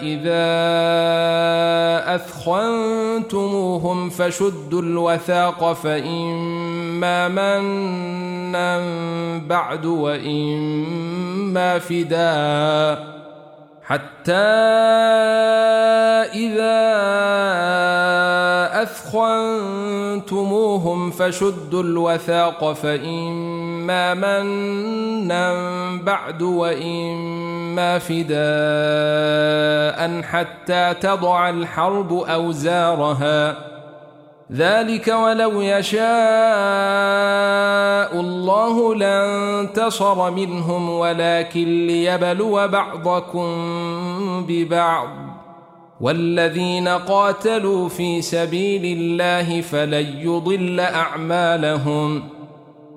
إذا أثخنتموهم فشدوا الوثاق فإما منا بعد وإما فداء حتى إذا أثخنتموهم فشدوا الوثاق فإما منا بعد وإما فداء حتى تضع الحرب أوزارها. ذلك ولو يشاء الله لانتصر منهم ولكن ليبلو بعضكم ببعض. والذين قاتلوا في سبيل الله فلن يضل أعمالهم.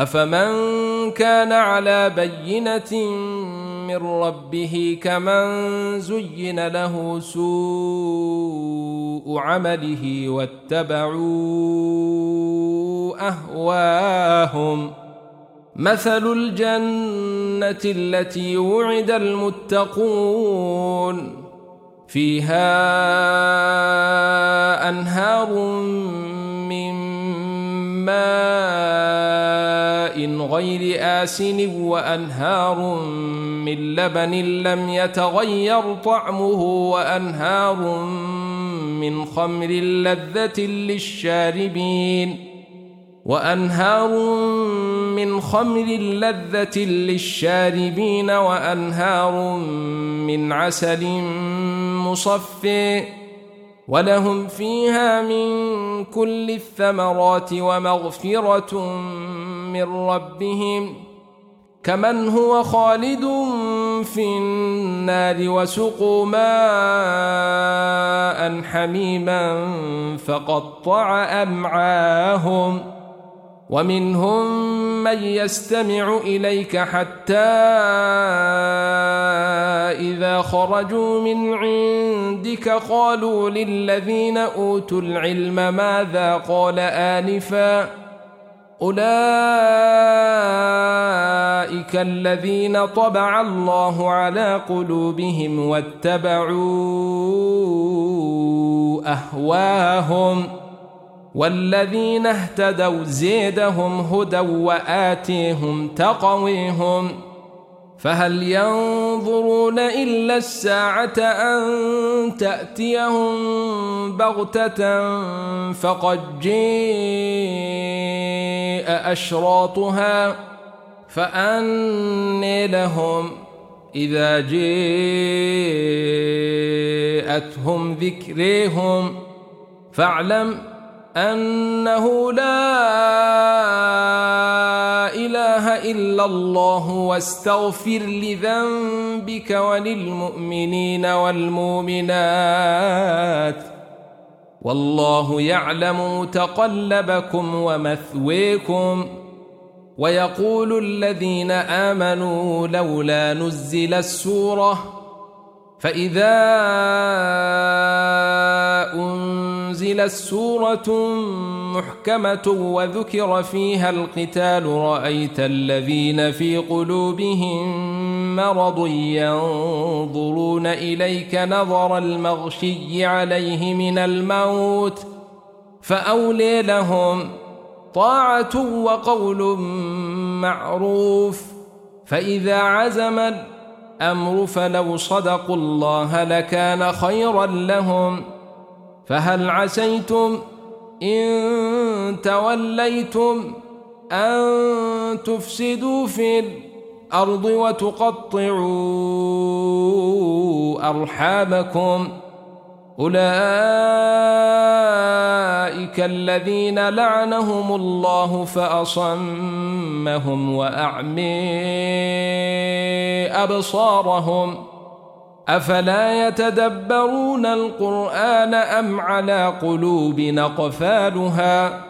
أفمن كان على بينة من ربه كمن زين له سوء عمله واتبعوا أهواهم. مثل الجنة التي وعد المتقون. فيها أنهار من ماء غير آسن وأنهار من لبن لم يتغير طعمه وأنهار من خمر لذة للشاربين وأنهار من خمر لذة للشاربين وأنهار من عسل مصفٍ ولهم فيها من كل الثمرات ومغفرة من ربهم كمن هو خالد في النار وسقوا ماء حميما فقطع أمعاهم ومنهم من يستمع إليك حتى إذا خرجوا من عندك قالوا للذين أوتوا العلم ماذا قال آنفا أولئك الذين طبع الله على قلوبهم واتبعوا أهواهم والذين اهتدوا زيدهم هدى وآتيهم تقويهم فهل ينظرون إلا الساعة أن تأتيهم بغتة فقد جاء أشراطها فأني لهم إذا جاءتهم ذكريهم فاعلم أنه لا إله إلا الله واستغفر لذنبك وللمؤمنين والمؤمنات والله يعلم متقلبكم ومثويكم ويقول الذين آمنوا لولا نزل السورة فإذا أنزلت سورة محكمة وذكر فيها القتال رأيت الذين في قلوبهم مرض ينظرون إليك نظر المغشي عليه من الموت فأولي لهم طاعة وقول معروف فإذا عزم الأمر فلو صدقوا الله لكان خيرا لهم فهل عسيتم إن توليتم أن تفسدوا في الأرض وتقطعوا أرحامكم. أولئك الذين لعنهم الله فأصمهم وأعمي أبصارهم. أفلا يتدبرون القرآن أم على قلوب نقفالها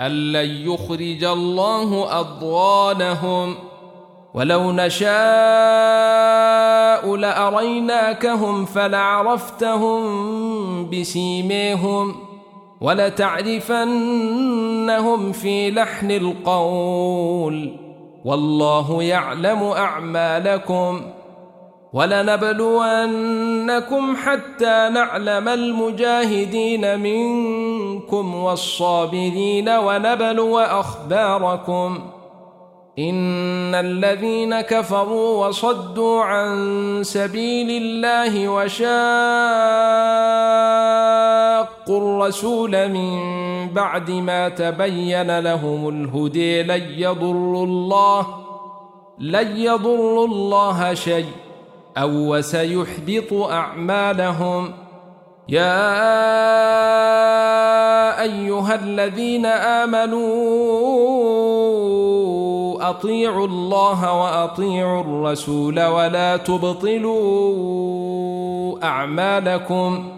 أن لن يخرج الله أضغانهم ولو نشاء لأريناكهم فلعرفتهم بسيميهم ولتعرفنهم في لحن القول والله يعلم أعمالكم ولنبلونكم حتى نعلم المجاهدين منكم والصابرين ونبلو أخباركم. إن الذين كفروا وصدوا عن سبيل الله وشاقوا الرسول من بعد ما تبين لهم الهدي لن يضروا الله لن يضروا الله شيء أو وسيحبط أعمالهم. يا أيها الذين آمنوا أطيعوا الله وأطيعوا الرسول ولا تبطلوا أعمالكم.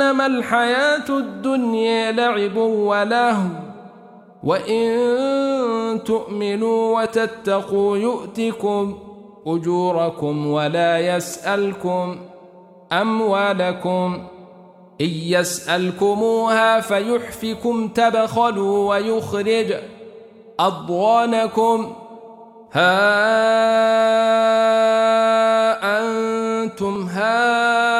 إنما الحياة الدنيا لعب ولهو. وإن تؤمنوا وتتقوا يؤتكم أجوركم ولا يسألكم أموالكم. إن يسألكموها فيحفكم تبخلوا ويخرج أضوانكم ها أنتم هؤلاء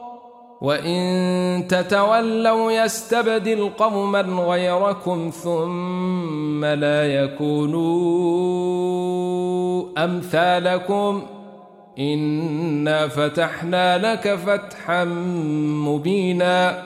وإن تتولوا يستبدل قوما غيركم ثم لا يكونوا أمثالكم إنا فتحنا لك فتحا مبينا